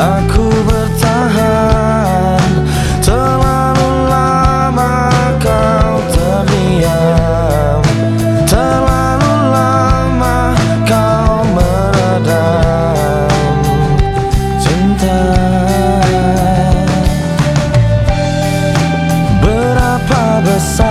Aku bertahan Terlalu lama kau terdiam. Terlalu lama kau meredam. Cinta. Berapa besar